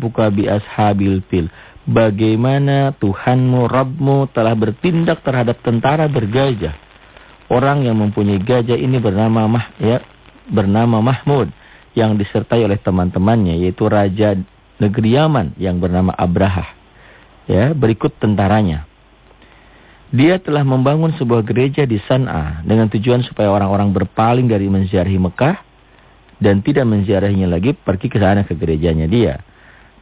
rabbuka bi ashabil fil. Bagaimana Tuhanmu, Rabbmu telah bertindak terhadap tentara bergajah. Orang yang mempunyai gajah ini bernama Mah, ya, bernama Mahmud yang disertai oleh teman-temannya yaitu raja negeri Yaman yang bernama Abraha. Ya, berikut tentaranya. Dia telah membangun sebuah gereja di San'a dengan tujuan supaya orang-orang berpaling dari menziarahi Mekah dan tidak menziarahinya lagi pergi ke sana ke gerejanya dia.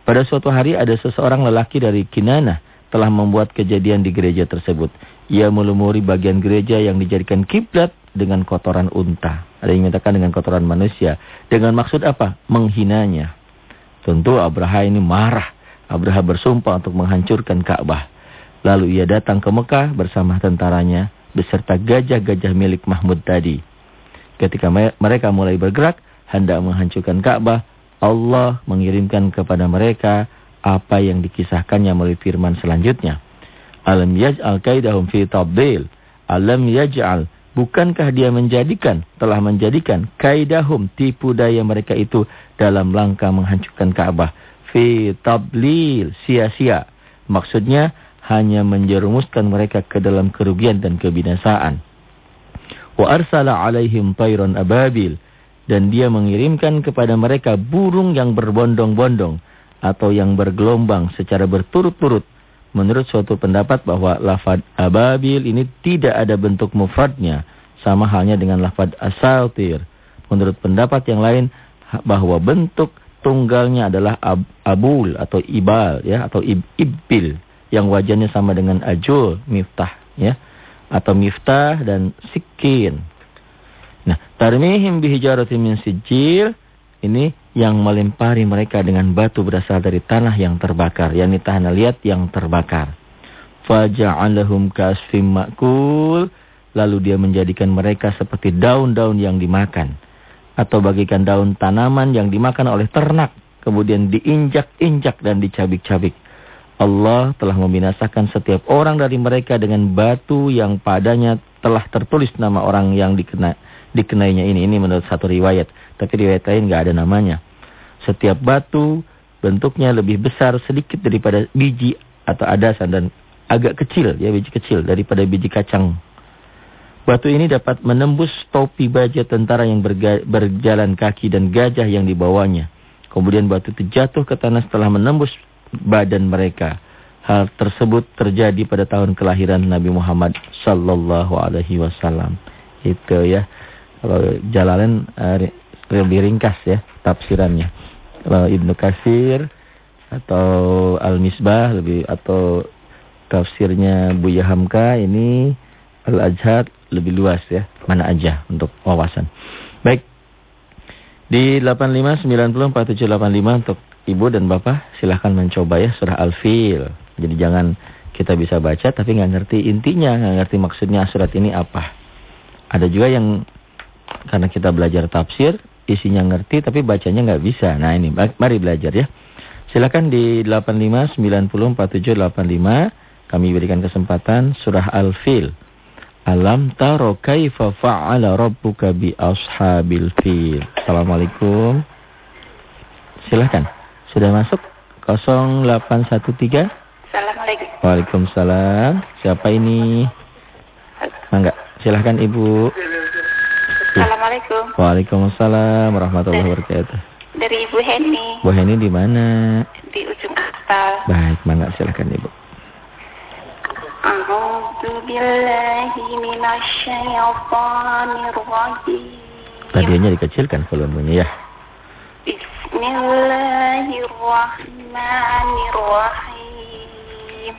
Pada suatu hari ada seseorang lelaki dari Kinana telah membuat kejadian di gereja tersebut. Ia melumuri bagian gereja yang dijadikan kiblat dengan kotoran unta. Ada yang menyatakan dengan kotoran manusia. Dengan maksud apa? Menghinanya. Tentu Abraha ini marah. Abraha bersumpah untuk menghancurkan Ka'bah. Lalu ia datang ke Mekah bersama tentaranya beserta gajah-gajah milik Mahmud tadi. Ketika mereka mulai bergerak, hendak menghancurkan Ka'bah, Allah mengirimkan kepada mereka apa yang dikisahkannya melalui firman selanjutnya. Alam yaj'al kaidahum fi tabdil. Alam yaj'al. Bukankah dia menjadikan, telah menjadikan kaidahum tipu daya mereka itu dalam langkah menghancurkan Ka'bah. Fi tablil, sia-sia. Maksudnya hanya menjerumuskan mereka ke dalam kerugian dan kebinasaan. Wa arsala alaihim tayran ababil dan dia mengirimkan kepada mereka burung yang berbondong-bondong atau yang bergelombang secara berturut-turut. Menurut suatu pendapat bahwa lafad ababil ini tidak ada bentuk mufradnya, sama halnya dengan lafad asaltir. Menurut pendapat yang lain bahwa bentuk tunggalnya adalah ab, abul atau ibal ya atau ib, ibil yang wajahnya sama dengan ajul, miftah ya atau miftah dan sikin Nah, tarmihim bihijaratin min sijil ini yang melempari mereka dengan batu berasal dari tanah yang terbakar, yakni tanah liat yang terbakar. Faja'alahum kasfim makul, lalu dia menjadikan mereka seperti daun-daun yang dimakan atau bagikan daun tanaman yang dimakan oleh ternak, kemudian diinjak-injak dan dicabik-cabik. Allah telah membinasakan setiap orang dari mereka dengan batu yang padanya telah tertulis nama orang yang dikena dikenainya ini. Ini menurut satu riwayat. Tapi riwayat lain nggak ada namanya. Setiap batu bentuknya lebih besar sedikit daripada biji atau adasan dan agak kecil ya biji kecil daripada biji kacang. Batu ini dapat menembus topi baja tentara yang berjalan kaki dan gajah yang dibawanya. Kemudian batu itu jatuh ke tanah setelah menembus badan mereka. Hal tersebut terjadi pada tahun kelahiran Nabi Muhammad sallallahu alaihi wasallam. Itu ya. Kalau Jalalain uh, lebih ringkas ya tafsirannya. Kalau Ibnu Kasir atau Al-Misbah lebih atau tafsirnya Buya Hamka ini Al-Ajhad lebih luas ya. Mana aja untuk wawasan. Baik. Di 85904785 untuk Ibu dan Bapak silahkan mencoba ya surah Al-Fil. Jadi jangan kita bisa baca tapi nggak ngerti intinya, nggak ngerti maksudnya surat ini apa. Ada juga yang karena kita belajar tafsir, isinya ngerti tapi bacanya nggak bisa. Nah ini, mari belajar ya. Silakan di 85904785 kami berikan kesempatan surah Al-Fil. Alam taro kaifa fa'ala rabbuka bi ashabil fil. Assalamualaikum. Silakan. Sudah masuk 0813? Assalamualaikum. Waalaikumsalam. Siapa ini? Enggak. Silahkan Ibu. Assalamualaikum. Waalaikumsalam warahmatullahi wabarakatuh. Dari Ibu Heni. Bu Heni di mana? Di ujung kapal. Baik, mana silakan Ibu. A'udzu billahi minasyaitonir rajim. Radionya dikecilkan volumenya ya. Bismillahirrahmanirrahim.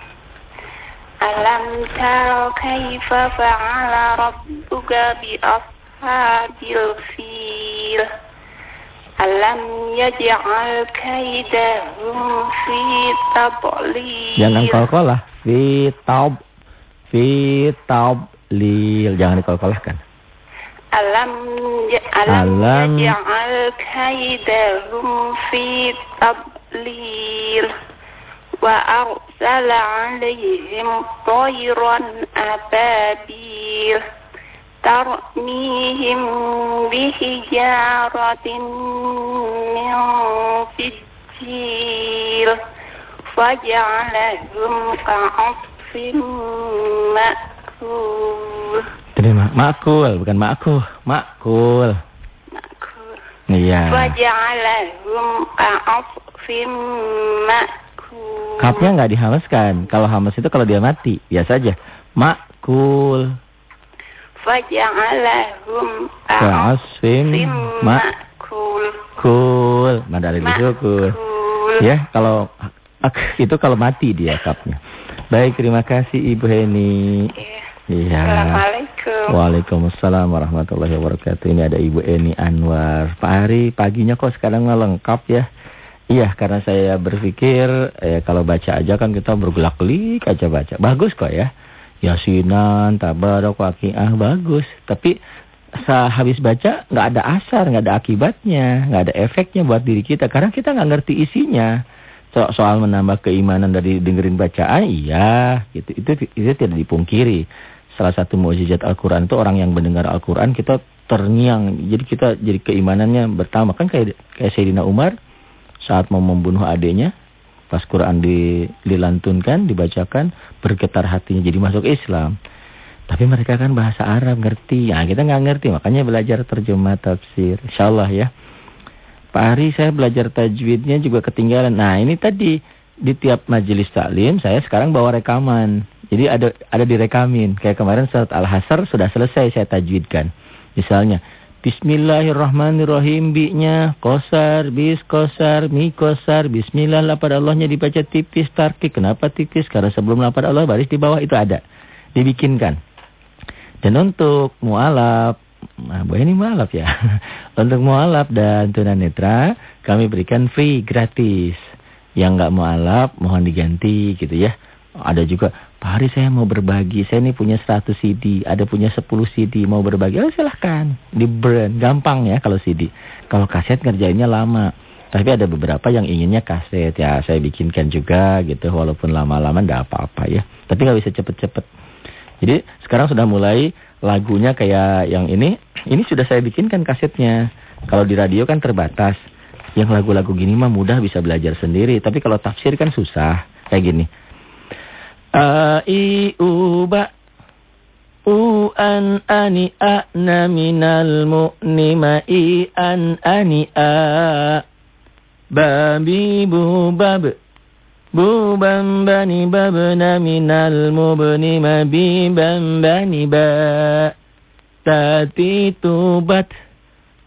Alam tara kaifa fa'ala rabbuka bi ashabil fil. Alam yaj'al kaidahum fi tadlil. Jangan kol-kolah. Fi tab. Fi tablil. Jangan dikol-kolahkan. Alam alam, alam yaj'al kaidahum fi tablil. Wa arsala 'alaihim tayran ababil. ترميهم بحجارة من سجيل فجعلهم كعصف مأكول Terima. Makul, bukan makul. Makul. مأكول Iya. فجعلهم كعصف مأكول Kapnya nggak dihamaskan. Kalau hamas itu kalau dia mati. Biasa aja. Makul. Faja'alahum ka'asfim ma'kul. Kul. Madari disukul. Ya, kalau itu kalau mati dia kapnya. Baik, terima kasih Ibu Heni. Iya. iya. Assalamualaikum. Waalaikumsalam warahmatullahi wabarakatuh. Ini ada Ibu Eni Anwar. Pak Ari, paginya kok sekarang lengkap ya? Iya, karena saya berpikir eh, kalau baca aja kan kita bergelak-gelik aja baca. Bagus kok ya. Yasinan, Tabarok, Waqiah, bagus. Tapi sehabis baca nggak ada asar, nggak ada akibatnya, nggak ada efeknya buat diri kita. Karena kita nggak ngerti isinya. So- soal menambah keimanan dari dengerin bacaan, iya, gitu. Itu, itu tidak dipungkiri salah satu mukjizat Al-Quran itu orang yang mendengar Al-Quran kita terngiang. Jadi kita jadi keimanannya bertambah. Kan kayak, kayak Sayyidina Umar saat mau membunuh adiknya. Pas Quran di, dilantunkan, dibacakan, bergetar hatinya jadi masuk Islam. Tapi mereka kan bahasa Arab, ngerti. Ya kita nggak ngerti, makanya belajar terjemah tafsir. Insya Allah ya. Pak Ari saya belajar tajwidnya juga ketinggalan. Nah ini tadi di tiap majelis taklim saya sekarang bawa rekaman. Jadi ada ada direkamin. Kayak kemarin surat Al-Hasr sudah selesai saya tajwidkan. Misalnya Bismillahirrahmanirrahim bi-nya kosar, bis kosar, mi kosar, bismillah lapar Allahnya dibaca tipis tarkik. Kenapa tipis? Karena sebelum lapar Allah baris di bawah itu ada. Dibikinkan. Dan untuk mualaf Nah, Bu ini mualaf ya. Untuk mualaf dan tunanetra kami berikan free gratis. Yang nggak mualaf mohon diganti gitu ya. Ada juga, Pak Hari saya mau berbagi. Saya ini punya 100 CD, ada punya 10 CD mau berbagi. Oh, silahkan. Di brand gampang ya kalau CD. Kalau kaset ngerjainnya lama. Tapi ada beberapa yang inginnya kaset ya. Saya bikinkan juga gitu walaupun lama-lama enggak apa-apa ya. Tapi nggak bisa cepet-cepet. Jadi sekarang sudah mulai lagunya kayak yang ini, ini sudah saya bikinkan kasetnya. Kalau di radio kan terbatas. Yang lagu-lagu gini mah mudah bisa belajar sendiri. Tapi kalau tafsir kan susah. Kayak gini. A, I, U, Ba. U, An, Ani, A, Na, Minal, Mu, Ni, Ma, I, An, Ani, A. Ba, Bi, Bu, Bab. Bu bam bani babna minal mubni ma bi bam bani ba. Tati tubat.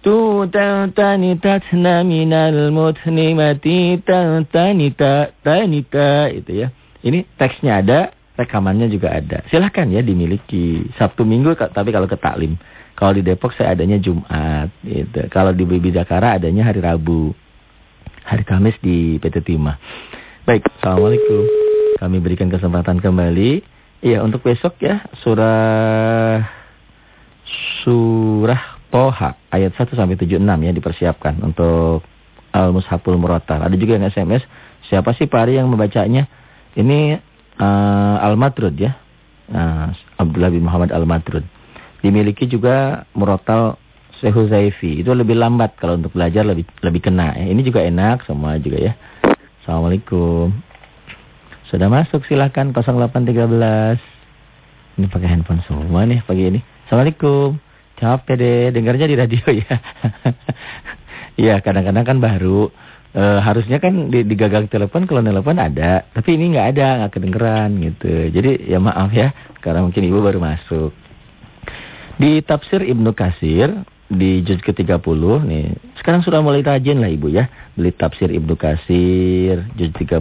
Tu ta tani tatna minal mutni mati ta tani ta tani ta. Itu ya ini teksnya ada rekamannya juga ada silahkan ya dimiliki Sabtu Minggu tapi kalau ke taklim kalau di Depok saya adanya Jumat gitu kalau di Bidakara adanya hari Rabu hari Kamis di PT Timah Baik, Assalamualaikum. Kami berikan kesempatan kembali. Iya, untuk besok ya, surah surah Toha ayat 1 sampai 76 ya dipersiapkan untuk Al-Mushaful Murattal. Ada juga yang SMS, siapa sih Pak Ari yang membacanya? Ini uh, Al-Madrud ya. Uh, Abdullah bin Muhammad Al-Madrud. Dimiliki juga Murattal Syekh Zaifi. Itu lebih lambat kalau untuk belajar lebih lebih kena. Ya. Ini juga enak semua juga ya. Assalamualaikum. Sudah masuk silahkan 0813. Ini pakai handphone semua nih pagi ini. Assalamualaikum. Capek deh, dengarnya di radio ya. Iya, kadang-kadang kan baru. E, harusnya kan di, di gagang telepon kalau telepon ada. Tapi ini nggak ada, nggak kedengeran gitu. Jadi ya maaf ya, karena mungkin ibu baru masuk. Di tafsir Ibnu Kasir, di juz ke-30 nih. Sekarang sudah mulai rajin lah Ibu ya. Beli tafsir Ibnu Kasir juz 30,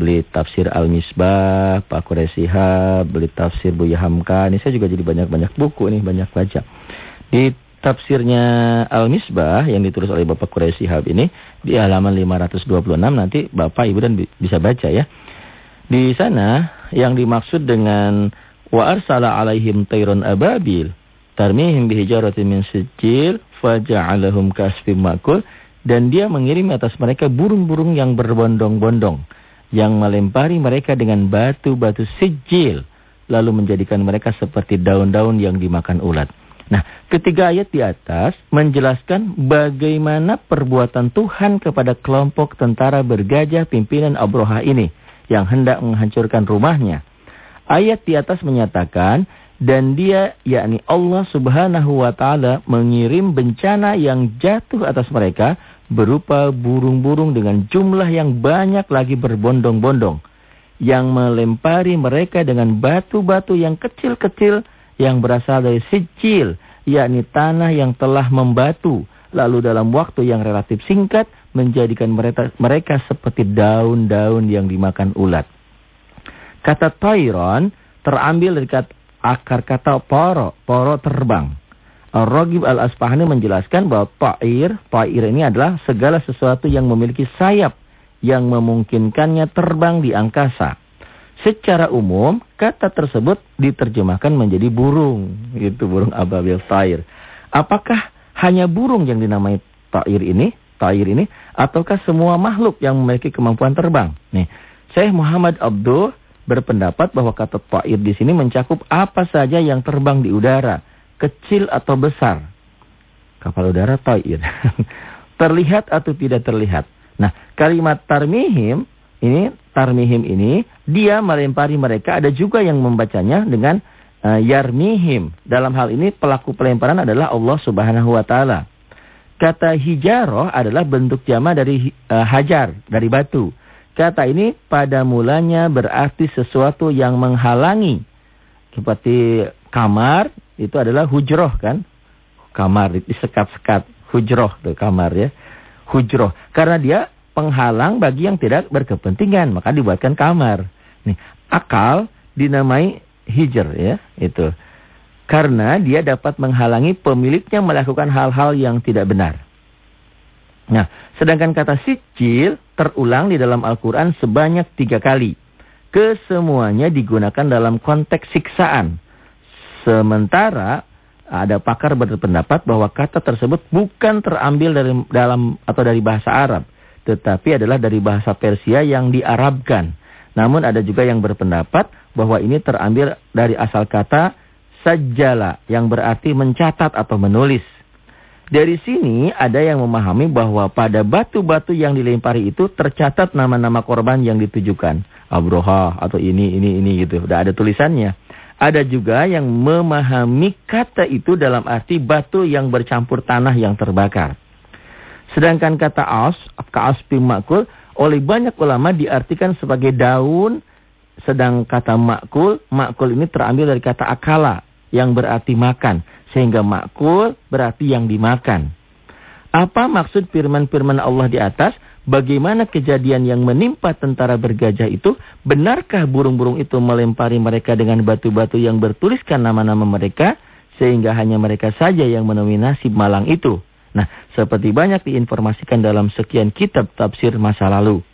beli tafsir Al-Misbah, Pak Quresihab, beli tafsir Buya Hamka. Ini saya juga jadi banyak-banyak buku nih, banyak baca. Di tafsirnya Al-Misbah yang ditulis oleh Bapak Quresihab ini di halaman 526 nanti Bapak Ibu dan bisa baca ya. Di sana yang dimaksud dengan wa arsala alaihim tayron ababil tarmihim bihijaratin min sijil faja'alahum kasfim makul dan dia mengirim atas mereka burung-burung yang berbondong-bondong yang melempari mereka dengan batu-batu sijil lalu menjadikan mereka seperti daun-daun yang dimakan ulat. Nah, ketiga ayat di atas menjelaskan bagaimana perbuatan Tuhan kepada kelompok tentara bergajah pimpinan Abroha ini yang hendak menghancurkan rumahnya. Ayat di atas menyatakan dan dia yakni Allah Subhanahu wa taala mengirim bencana yang jatuh atas mereka berupa burung-burung dengan jumlah yang banyak lagi berbondong-bondong yang melempari mereka dengan batu-batu yang kecil-kecil yang berasal dari sijil, yakni tanah yang telah membatu, lalu dalam waktu yang relatif singkat menjadikan mereka, mereka seperti daun-daun yang dimakan ulat. Kata Tairon terambil dari kata, akar kata poro, poro terbang. Al-Ragib Al-Asfahani menjelaskan bahwa ta'ir, ta'ir ini adalah segala sesuatu yang memiliki sayap yang memungkinkannya terbang di angkasa. Secara umum, kata tersebut diterjemahkan menjadi burung. Itu burung ababil ta'ir. Apakah hanya burung yang dinamai ta'ir ini? Ta'ir ini? Ataukah semua makhluk yang memiliki kemampuan terbang? Nih, Syekh Muhammad Abdul berpendapat bahwa kata ta'ir di sini mencakup apa saja yang terbang di udara. Kecil atau besar. Kapal udara ta'ir. terlihat atau tidak terlihat. Nah, kalimat tarmihim ini tarmihim ini dia melempari mereka ada juga yang membacanya dengan uh, yarmihim. Dalam hal ini pelaku pelemparan adalah Allah Subhanahu wa taala. Kata hijaroh adalah bentuk jama dari uh, hajar, dari batu. Kata ini pada mulanya berarti sesuatu yang menghalangi. Seperti kamar, itu adalah hujroh kan. Kamar, disekat-sekat. Hujroh tuh kamar ya. Hujroh. Karena dia penghalang bagi yang tidak berkepentingan, maka dibuatkan kamar. Nih, akal dinamai hijr ya, itu. Karena dia dapat menghalangi pemiliknya melakukan hal-hal yang tidak benar. Nah, sedangkan kata sicil terulang di dalam Al-Quran sebanyak tiga kali. Kesemuanya digunakan dalam konteks siksaan. Sementara ada pakar berpendapat bahwa kata tersebut bukan terambil dari dalam atau dari bahasa Arab tetapi adalah dari bahasa Persia yang diarabkan. Namun ada juga yang berpendapat bahwa ini terambil dari asal kata sajala yang berarti mencatat atau menulis. Dari sini ada yang memahami bahwa pada batu-batu yang dilempari itu tercatat nama-nama korban yang ditujukan. Abroha atau ini, ini, ini gitu. Sudah ada tulisannya. Ada juga yang memahami kata itu dalam arti batu yang bercampur tanah yang terbakar. Sedangkan kata as, ka'aspi makul, oleh banyak ulama diartikan sebagai daun, sedang kata makul, makul ini terambil dari kata akala, yang berarti makan. Sehingga makul berarti yang dimakan. Apa maksud firman-firman Allah di atas? Bagaimana kejadian yang menimpa tentara bergajah itu? Benarkah burung-burung itu melempari mereka dengan batu-batu yang bertuliskan nama-nama mereka? Sehingga hanya mereka saja yang menemui nasib malang itu. Nah, seperti banyak diinformasikan dalam sekian kitab tafsir masa lalu.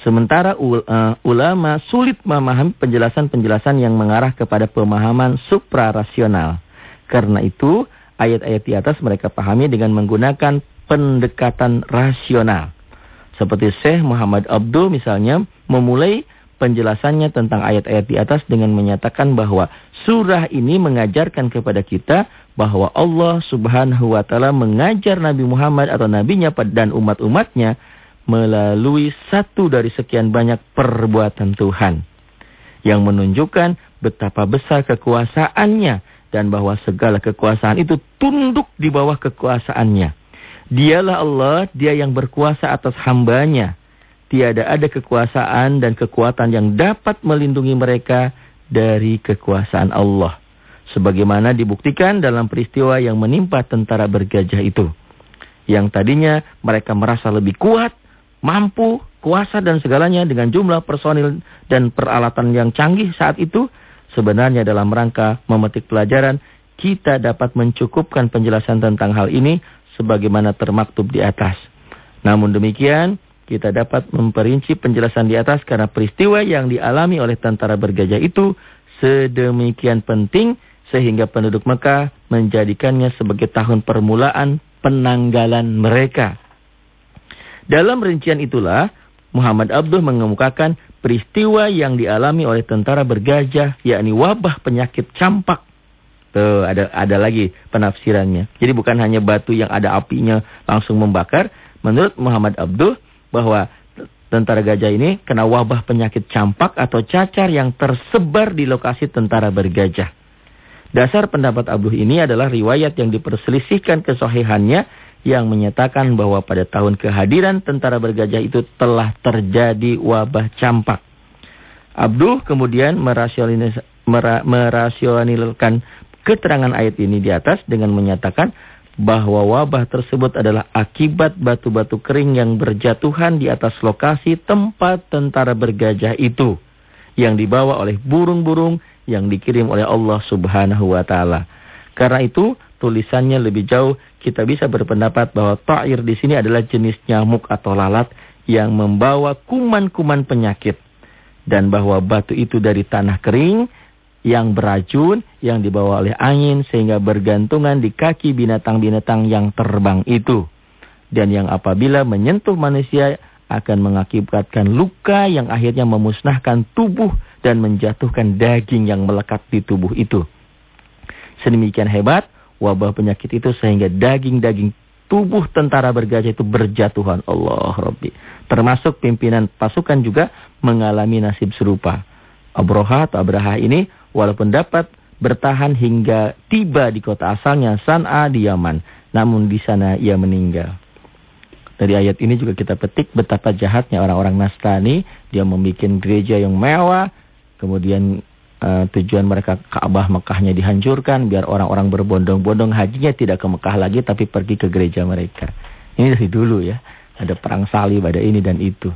Sementara uh, ulama sulit memahami penjelasan-penjelasan yang mengarah kepada pemahaman suprarasional. Karena itu, ayat-ayat di atas mereka pahami dengan menggunakan pendekatan rasional. Seperti Syekh Muhammad Abdul misalnya memulai penjelasannya tentang ayat-ayat di atas dengan menyatakan bahwa surah ini mengajarkan kepada kita bahwa Allah subhanahu wa ta'ala mengajar Nabi Muhammad atau nabinya dan umat-umatnya melalui satu dari sekian banyak perbuatan Tuhan. Yang menunjukkan betapa besar kekuasaannya dan bahwa segala kekuasaan itu tunduk di bawah kekuasaannya. Dialah Allah, dia yang berkuasa atas hambanya tiada ada kekuasaan dan kekuatan yang dapat melindungi mereka dari kekuasaan Allah. Sebagaimana dibuktikan dalam peristiwa yang menimpa tentara bergajah itu. Yang tadinya mereka merasa lebih kuat, mampu, kuasa dan segalanya dengan jumlah personil dan peralatan yang canggih saat itu. Sebenarnya dalam rangka memetik pelajaran, kita dapat mencukupkan penjelasan tentang hal ini sebagaimana termaktub di atas. Namun demikian, kita dapat memperinci penjelasan di atas karena peristiwa yang dialami oleh tentara bergajah itu sedemikian penting sehingga penduduk Mekah menjadikannya sebagai tahun permulaan penanggalan mereka. Dalam rincian itulah Muhammad Abdul mengemukakan peristiwa yang dialami oleh tentara bergajah yakni wabah penyakit campak Tuh, ada ada lagi penafsirannya. Jadi bukan hanya batu yang ada apinya langsung membakar. Menurut Muhammad Abdul bahwa tentara gajah ini kena wabah penyakit campak atau cacar yang tersebar di lokasi tentara bergajah. Dasar pendapat Abdul ini adalah riwayat yang diperselisihkan kesohihannya yang menyatakan bahwa pada tahun kehadiran tentara bergajah itu telah terjadi wabah campak. Abdul kemudian merasionalkan keterangan ayat ini di atas dengan menyatakan bahwa wabah tersebut adalah akibat batu-batu kering yang berjatuhan di atas lokasi tempat tentara bergajah itu yang dibawa oleh burung-burung yang dikirim oleh Allah Subhanahu wa taala. Karena itu, tulisannya lebih jauh kita bisa berpendapat bahwa ta'ir di sini adalah jenis nyamuk atau lalat yang membawa kuman-kuman penyakit dan bahwa batu itu dari tanah kering yang beracun yang dibawa oleh angin sehingga bergantungan di kaki binatang-binatang yang terbang itu. Dan yang apabila menyentuh manusia akan mengakibatkan luka yang akhirnya memusnahkan tubuh dan menjatuhkan daging yang melekat di tubuh itu. Sedemikian hebat wabah penyakit itu sehingga daging-daging tubuh tentara bergajah itu berjatuhan. Allah Rabbi. Termasuk pimpinan pasukan juga mengalami nasib serupa. Abroha atau Abraha ini walaupun dapat bertahan hingga tiba di kota asalnya San'a di Yaman. Namun di sana ia meninggal. Dari ayat ini juga kita petik betapa jahatnya orang-orang Nasrani. Dia membuat gereja yang mewah. Kemudian uh, tujuan mereka Ka'bah Mekahnya dihancurkan. Biar orang-orang berbondong-bondong hajinya tidak ke Mekah lagi. Tapi pergi ke gereja mereka. Ini dari dulu ya. Ada perang salib, ada ini dan itu.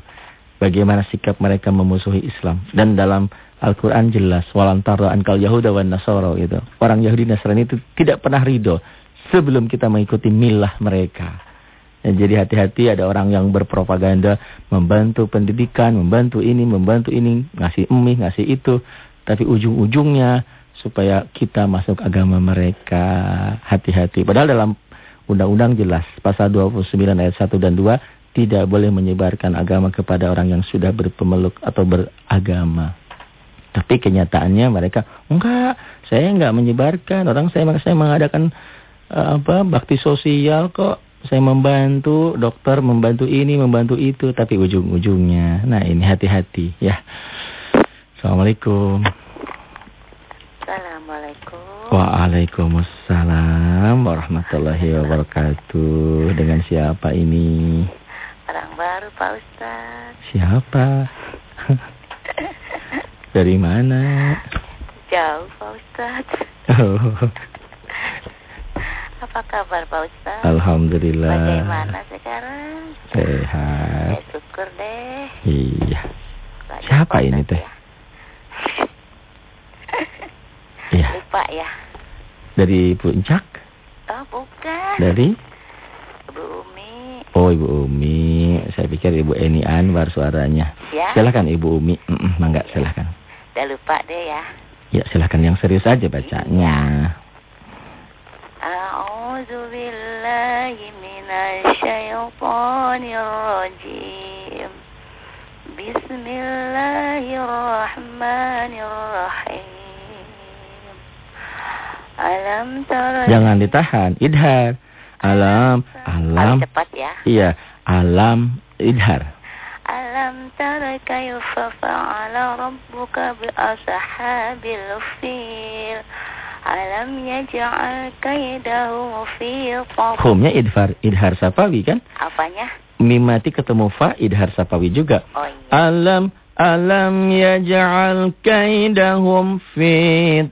Bagaimana sikap mereka memusuhi Islam. Dan dalam Al-Quran jelas. Walantara ankal Yahuda wa Nasoro gitu. Orang Yahudi Nasrani itu tidak pernah ridho. Sebelum kita mengikuti milah mereka. Ya, jadi hati-hati ada orang yang berpropaganda. Membantu pendidikan, membantu ini, membantu ini. Ngasih emih, ngasih itu. Tapi ujung-ujungnya supaya kita masuk agama mereka. Hati-hati. Padahal dalam undang-undang jelas. Pasal 29 ayat 1 dan 2. Tidak boleh menyebarkan agama kepada orang yang sudah berpemeluk atau beragama. Tapi kenyataannya mereka, enggak, saya enggak menyebarkan. Orang saya saya mengadakan uh, apa bakti sosial kok. Saya membantu dokter, membantu ini, membantu itu. Tapi ujung-ujungnya, nah ini hati-hati ya. Assalamualaikum. Assalamualaikum. Waalaikumsalam warahmatullahi wabarakatuh. Dengan siapa ini? Orang baru Pak Ustaz. Siapa? Dari mana? Jauh Pak Ustaz. Oh. Apa kabar Pak Ustaz? Alhamdulillah. Bagaimana sekarang? Sehat. Ya syukur deh. Iya. Banyak Siapa ini Ustaz teh? ya. Iya. Lupa ya. Dari puncak? Oh bukan. Dari? Bu Umi. Oh Ibu Umi. Saya pikir Ibu Eni Anwar suaranya. Ya. Silakan Ibu Umi. Mm -mm, mangga silakan. Udah lupa deh ya. Ya silakan yang serius aja bacanya. A'udzu billahi minasyaitonir rajim. Bismillahirrahmanirrahim. Alam tara Jangan ditahan. Idhar. Alam. Alam. Cepat ya. Iya. Alam. Idhar. Alam tara kayfa fa'ala rabbuka bi ashabil fil. Alam yaj'al fi. Humnya idhar. Idhar sapawi kan? Apanya? Mimati ketemu fa. Idhar sapawi juga. Oh iya. Alam. Alam yaj'al kaidahum fi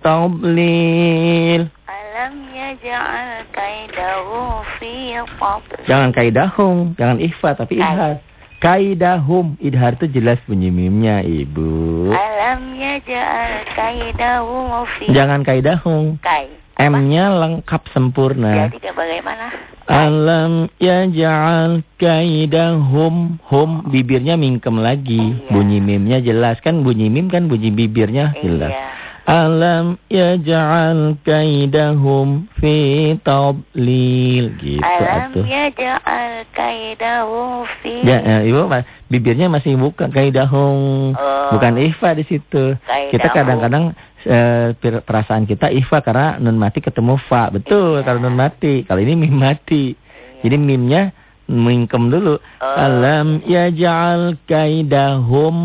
tablil. Alam yaj'al kaidahum fi tab. Jangan kaidahum, jangan ikhfa tapi idhar. Kaidahum, idhar itu jelas bunyi mimnya, Ibu. Alam yaj'al kaidahum fi Jangan kaidahum. kai. M-nya lengkap sempurna. Jadi bagaimana? Alam yaj'al kaidahum hum bibirnya mingkem lagi. Iya. Bunyi mimnya jelas kan bunyi mim kan bunyi bibirnya jelas. Iya. Alam yaj'al kaidahum fi tablil gitu Alam atuh. yaj'al kaidahu fi Ya, eh, Ibu bibirnya masih buka kaidahum. Oh. Bukan ifa di situ. Kita Kaidahum. kadang-kadang eh, per- perasaan kita ifa karena nun mati ketemu fa. Betul, Iya. kalau nun mati. Kalau ini mim mati. Jadi mimnya mingkem dulu. Oh. Alam yaj'al kaidahum.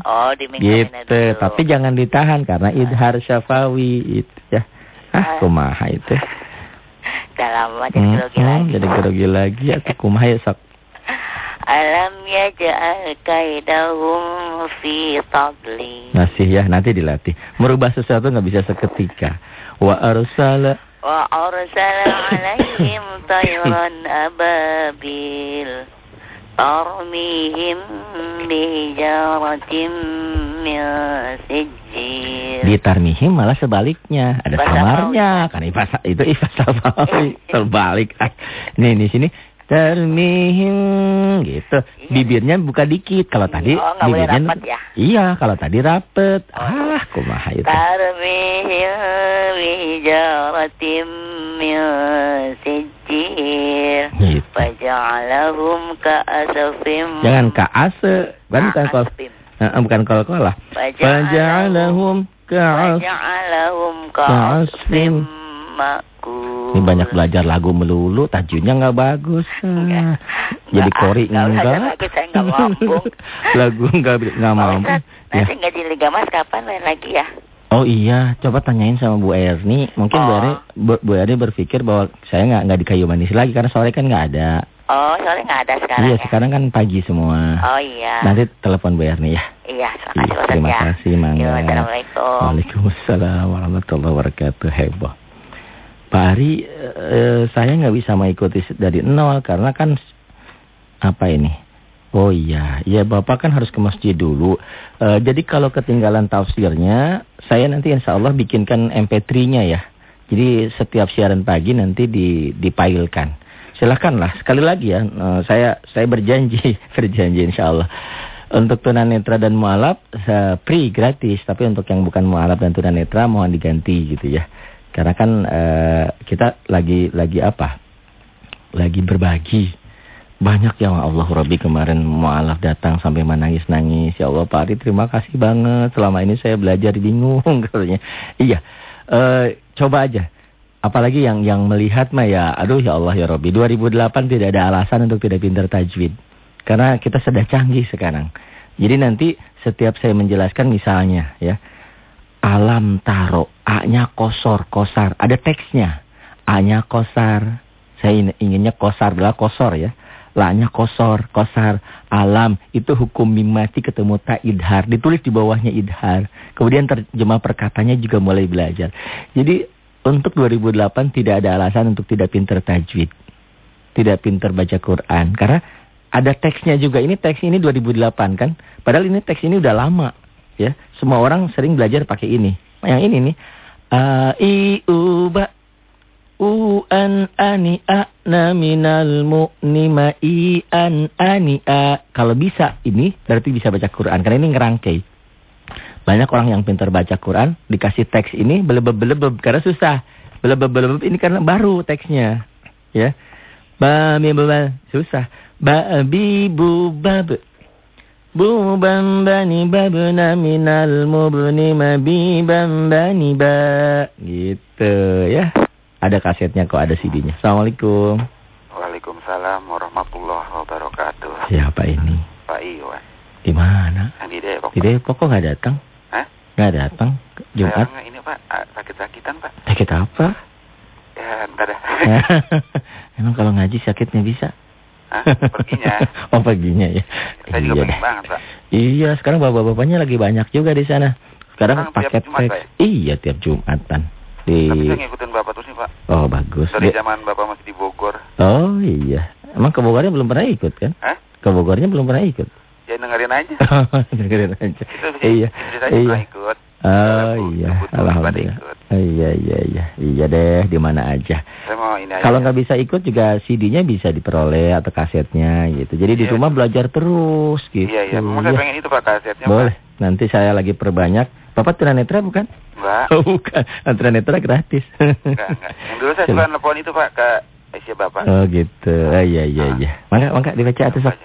Oh, dimingkamin Gitu, dulu. tapi jangan ditahan karena idhar syafawi itu ya. Ah, Ah. kumaha itu. Udah lama jadi Hmm, grogi hmm, lagi. jadi grogi lagi atau kumaha ya sok. Alam yaj'al kaidahum fi tabli. Masih ya, nanti dilatih. Merubah sesuatu nggak bisa seketika. Wa arsala Sijil. di tarmihim malah sebaliknya. Ada samarnya. Kan itu. Terbalik. Ah, Nih di sini tarmihim gitu. Iya. Bibirnya buka dikit. Kalau tadi Oh, nggak boleh bibirnya rapat ya? Iya, kalau tadi rapet. Oh. Ah, kumaha itu. Tarmihim bihijaratim min sijil. Gitu. Faja'alahum ka'asafim. Jangan ka'ase. Bukan bukan kol. Ka'asfim. Eh, bukan kol-kolah. Faja'alahum ka'as. Faja'alahum ka'asfim. ka'asfim ma'kul. Ini banyak belajar lagu melulu, tajunnya nggak bagus. Ah. Jadi kori nggak enggak. lagi, saya nggak mampu. lagu enggak nggak mampu. Ustadz, Ya. nanti nggak di Liga Mas kapan lain lagi ya? Oh iya, coba tanyain sama Bu Erni. Mungkin Bu Oh. Erni Bu, Bu Erni berpikir bahwa saya nggak nggak di kayu manis lagi karena sore kan nggak ada. Oh, soalnya nggak ada sekarang iya, ya? sekarang kan pagi semua. Oh iya. Nanti telepon Bu Erni ya. Iya, terima kasih Iya, Ustadz terima ya. kasih, Assalamualaikum. Waalaikumsalam warahmatullahi wabarakatuh. Heboh. Pak Ari, eh, saya nggak bisa mengikuti dari nol karena kan apa ini? Oh iya, ya Bapak kan harus ke masjid dulu. Eh, jadi kalau ketinggalan tafsirnya, saya nanti insya Allah bikinkan MP3-nya ya. Jadi setiap siaran pagi nanti di, dipailkan. Silakanlah sekali lagi ya, eh, saya saya berjanji, berjanji insya Allah. Untuk tunanetra dan mualaf eh, free gratis, tapi untuk yang bukan mualaf dan tunanetra mohon diganti gitu ya. Karena kan eh, kita lagi lagi apa? Lagi berbagi. Banyak yang Allah Rabbi kemarin mualaf datang sampai menangis-nangis. Ya Allah Pak Ari terima kasih banget. Selama ini saya belajar bingung katanya. Iya. Eh, coba aja. Apalagi yang yang melihat mah ya, aduh ya Allah ya Rabbi. 2008 tidak ada alasan untuk tidak pintar tajwid. Karena kita sudah canggih sekarang. Jadi nanti setiap saya menjelaskan misalnya ya. Alam taro, A-nya kosor, kosar. Ada teksnya. A-nya kosar. Saya in- inginnya kosar, adalah kosor ya. La-nya kosor, kosar. Alam, itu hukum mim mati ketemu ta idhar. Ditulis di bawahnya idhar. Kemudian terjemah perkatanya juga mulai belajar. Jadi untuk 2008 tidak ada alasan untuk tidak pintar tajwid. Tidak pintar baca Quran. Karena ada teksnya juga. Ini teks ini 2008 kan. Padahal ini teks ini udah lama. Ya, semua orang sering belajar pakai ini. Yang ini nih. A i u ba u an ani a na minal mu'ni ma i an ani a. Kalau bisa ini berarti bisa baca Quran karena ini ngerangkai. Banyak orang yang pintar baca Quran dikasih teks ini belebeb-belebeb karena susah. Belebeb-belebeb ini karena baru teksnya. Ya. Ba mi ba, ba susah. Ba bi bu bab. Bu bam bani babna minal mubni ma bi bam bani ba. Gitu ya. Ada kasetnya kok, ada CD-nya. Assalamualaikum. Waalaikumsalam warahmatullahi wabarakatuh. Siapa ini? Pak Iwan. Di mana? Di Depok. Di Depok kok nggak datang? Hah? Nggak datang? Jumat? Saya ini Pak, sakit-sakitan Pak. Sakit apa? Ya, ntar dah. Emang kalau ngaji sakitnya bisa? Hah? Perginya. oh paginya ya. Saya juga iya, pengen dah. banget Pak. iya sekarang bapak-bapaknya lagi banyak juga di sana. Sekarang Sekarang paket Jumat, ya? Iya tiap Jumatan. Di Tapi saya ngikutin Bapak terus nih Pak. Oh bagus. Dari Di- zaman Bapak masih di Bogor. Oh iya. Emang ke Bogornya belum pernah ikut kan? Hah? Ke Bogornya belum pernah ikut. Ya dengerin aja. Dengerin aja. Itu Iya. Iya. pernah ikut. Oh iya, alhamdulillah. iya iya iya. Iya deh, di mana aja. Kalau nggak bisa ikut juga CD-nya bisa diperoleh atau kasetnya gitu. Jadi di Iya. rumah belajar terus gitu. Iya, iya. Mau saya Ya. pengen itu Pak kasetnya Boleh. Pak. Nanti saya lagi perbanyak Bapak tunanetra bukan? Enggak. Oh, bukan. Nah, Tunanetra gratis. Enggak, enggak. Yang dulu saya suka nelfon itu Pak ke Asia Bapak. Oh gitu. Ah, iya iya iya. Mangga mangga dibaca atas. Pak.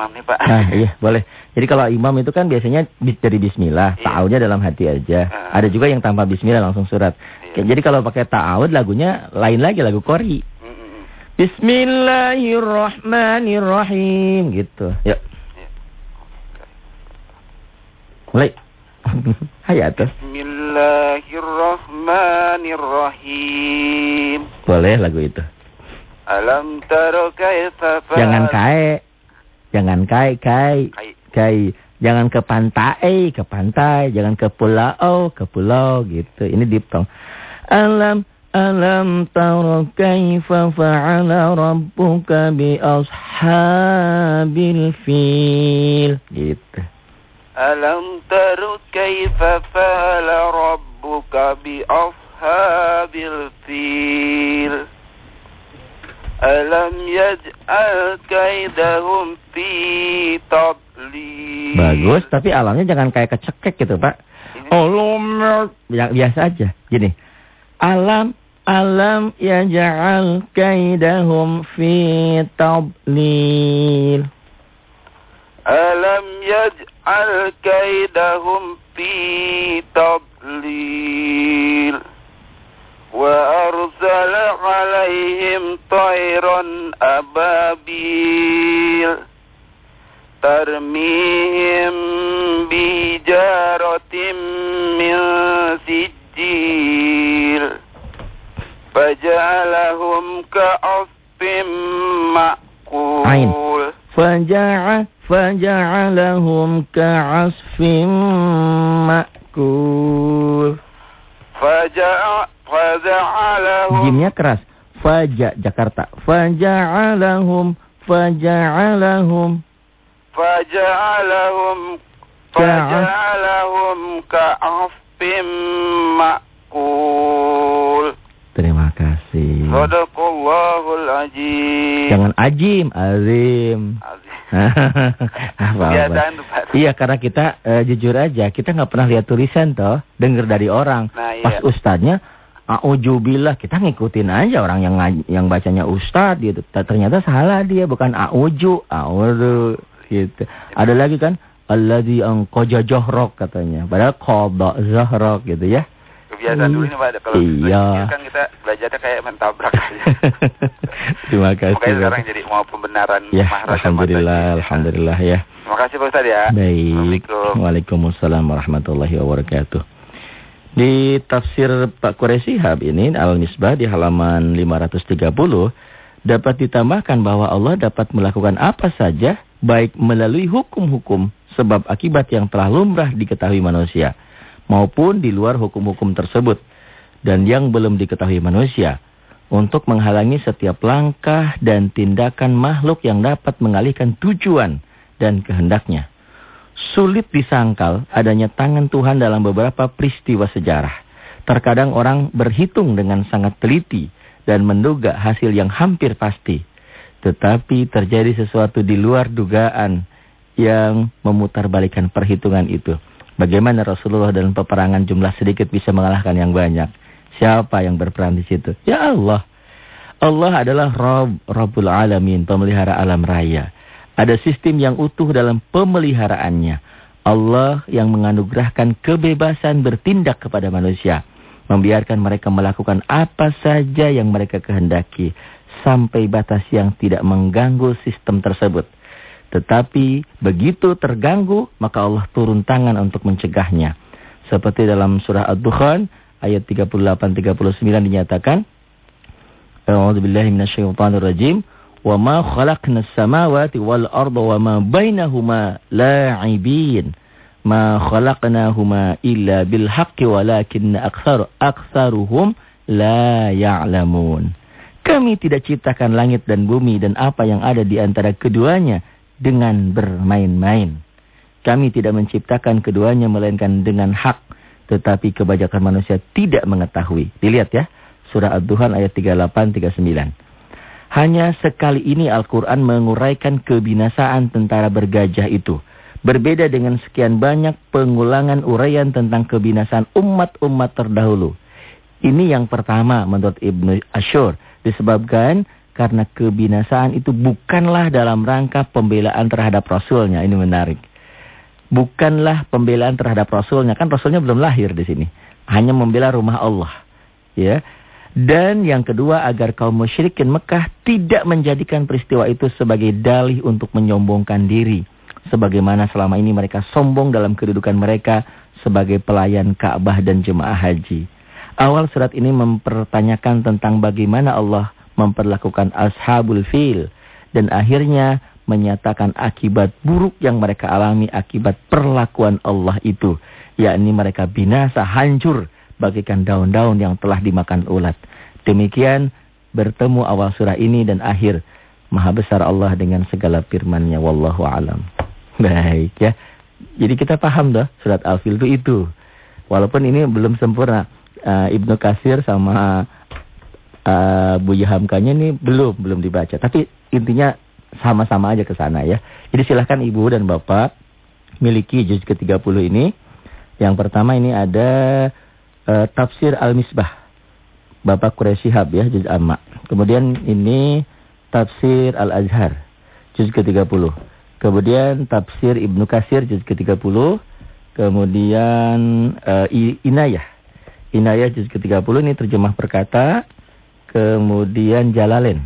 Imam nih Pak. Ah iya boleh. Jadi kalau imam itu kan biasanya dari bismillah, Iya. ta'awudnya dalam hati aja. Ah. Ada juga yang tanpa bismillah langsung surat. Iya. Jadi kalau pakai ta'awud lagunya lain lagi lagu kori. Mm, mm. Bismillahirrahmanirrahim gitu. Yuk. Iya. Mulai. Hai atas. Bismillahirrahmanirrahim. Boleh lagu itu. Alam taro kaifa Jangan kae. Jangan kae. Kai. Kai. Jangan ke pantai, ke pantai, jangan ke pulau, ke pulau gitu. Ini diptong. Alam alam tara kaifa fa'ala rabbuka bi ashabil fil gitu. Alam taro kaifa fa'ala rabbuka bi ashabil fil Alam yaj'al kaidahum fi tadlil Bagus, tapi alamnya jangan kayak kecekek gitu, Pak. Alam yang biasa aja. Gini. Alam alam yaj'al kaidahum fi tadlil. Alam yaj'al kaidahum fi tadlil Wa arsala alaihim tayran ababil Tarmihim bijaratim min sijil Faja'alahum ka'asfim ma'kul Ain. Faja'a faja'alahum ka'asfim ma'kul. Jimnya keras. Faja Jakarta. Faja'alahum faja'alahum faja'alahum faja'alahum ka'asfim ma'kul Terima kasih. Sadaqallahul ajim Jangan ajim, azim. Azim. Iya karena kita eh, jujur aja kita nggak pernah lihat tulisan toh, dengar dari orang. Nah, iya. Pas ustadznya A'udzubillah kita ngikutin aja orang yang yang bacanya ustadz gitu. Ta- Ternyata salah dia bukan a'udzu, a'udzu gitu. Ada lagi kan alladzi anqaja jahrok katanya. Padahal qada zahrok gitu ya. Kebiasaan dulu ini Pak Kalau Iya. kan kita belajarnya kayak mentabrak aja Terima kasih. Makanya sekarang jadi mau pembenaran Ya, alhamdulillah, alhamdulillah ya. Terima kasih Pak Ustaz ya Baik. Waalaikumsalam warahmatullahi wabarakatuh. Di tafsir Pak Quraisy Shihab ini Al-Misbah di halaman 530 dapat ditambahkan bahwa Allah dapat melakukan apa saja baik melalui hukum-hukum sebab akibat yang telah lumrah diketahui manusia maupun di luar hukum-hukum tersebut dan yang belum diketahui manusia untuk menghalangi setiap langkah dan tindakan makhluk yang dapat mengalihkan tujuan dan kehendaknya. Sulit disangkal adanya tangan Tuhan dalam beberapa peristiwa sejarah. Terkadang orang berhitung dengan sangat teliti dan menduga hasil yang hampir pasti. Tetapi terjadi sesuatu di luar dugaan yang memutarbalikan perhitungan itu. Bagaimana Rasulullah dalam peperangan jumlah sedikit bisa mengalahkan yang banyak? Siapa yang berperan di situ? Ya Allah. Allah adalah Rabb, Rabbul Alamin, pemelihara alam raya. Ada sistem yang utuh dalam pemeliharaannya. Allah yang menganugerahkan kebebasan bertindak kepada manusia. Membiarkan mereka melakukan apa saja yang mereka kehendaki. Sampai batas yang tidak mengganggu sistem tersebut. Tetapi begitu terganggu, maka Allah turun tangan untuk mencegahnya. Seperti dalam surah Ad-Dukhan ayat 38-39 dinyatakan. A'udzubillahi. Wa ma khalaqnas samawati wal arda wa ma bainahuma la'ibin. Ma khalaqnahuma illa bil haqqi aktsar aktsaruhum la ya'lamun. Kami tidak ciptakan langit dan bumi dan apa yang ada di antara keduanya dengan bermain-main. Kami tidak menciptakan keduanya melainkan dengan hak. Tetapi kebanyakan manusia tidak mengetahui. Dilihat ya. Surah Ad-Duhan ayat 38-39. Hanya sekali ini Al-Quran menguraikan kebinasaan tentara bergajah itu. Berbeda dengan sekian banyak pengulangan uraian tentang kebinasaan umat-umat terdahulu. Ini yang pertama menurut Ibnu Ashur. Disebabkan karena kebinasaan itu bukanlah dalam rangka pembelaan terhadap Rasulnya. Ini menarik. Bukanlah pembelaan terhadap Rasulnya. Kan Rasulnya belum lahir di sini. Hanya membela rumah Allah. Ya. Dan yang kedua agar kaum musyrikin Mekah tidak menjadikan peristiwa itu sebagai dalih untuk menyombongkan diri. Sebagaimana selama ini mereka sombong dalam kedudukan mereka sebagai pelayan Ka'bah dan jemaah haji. Awal surat ini mempertanyakan tentang bagaimana Allah memperlakukan ashabul fil. Dan akhirnya menyatakan akibat buruk yang mereka alami akibat perlakuan Allah itu. Yakni mereka binasa, hancur bagikan daun-daun yang telah dimakan ulat. Demikian bertemu awal surah ini dan akhir. Maha besar Allah dengan segala firman-Nya wallahu alam. Baik ya. Jadi kita paham dah surat Al-Fil itu itu. Walaupun ini belum sempurna. Uh, Ibnu Kasir sama uh, Bu Yahamkanya ini belum belum dibaca. Tapi intinya sama-sama aja ke sana ya. Jadi silahkan Ibu dan Bapak miliki juz ke-30 ini. Yang pertama ini ada uh, tafsir Al-Misbah. Bapak Quraisy Hab ya, juz amma. Kemudian ini tafsir Al-Azhar, juz ke-30. Kemudian tafsir Ibnu Kasir, juz ke-30. Kemudian uh, Inayah. Inayah juz ke-30 ini terjemah perkata. Kemudian Jalalain.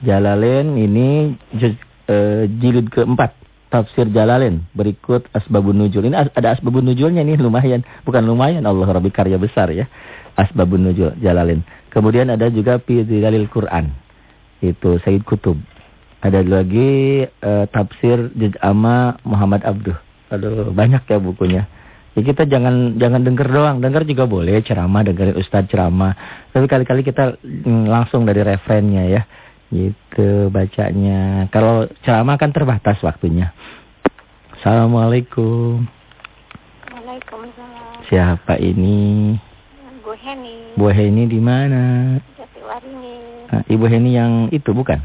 Jalalain ini juz, uh, jilid keempat tafsir Jalalain berikut asbabun nujul. Ini ada asbabun nujulnya nih lumayan. Bukan lumayan Allah Rabbi karya besar ya. Asbabun nujul Jalalain. Kemudian ada juga fi Zilalil Quran. Itu Said Kutub. Ada lagi uh, tafsir Juz'ama Muhammad Abduh. Aduh, banyak ya bukunya. Ya kita jangan jangan dengar doang, dengar juga boleh ceramah, dengerin ustaz ceramah. Tapi kali-kali kita mm, langsung dari referennya ya. Gitu bacanya. Kalau ceramah kan terbatas waktunya. Assalamualaikum. Waalaikumsalam. Siapa ini? Bu Heni. Bu Heni di mana? Jatiwaringin. Nah, Ibu Heni yang itu bukan?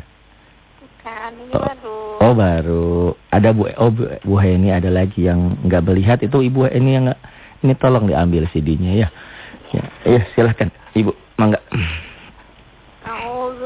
Bukan, ini Oh. baru. Oh baru. Ada Bu Oh Bu, Heni ada lagi yang nggak melihat itu Ibu Heni yang nggak. Ini tolong diambil CD-nya ya. Ya, ya silahkan Ibu. Mangga.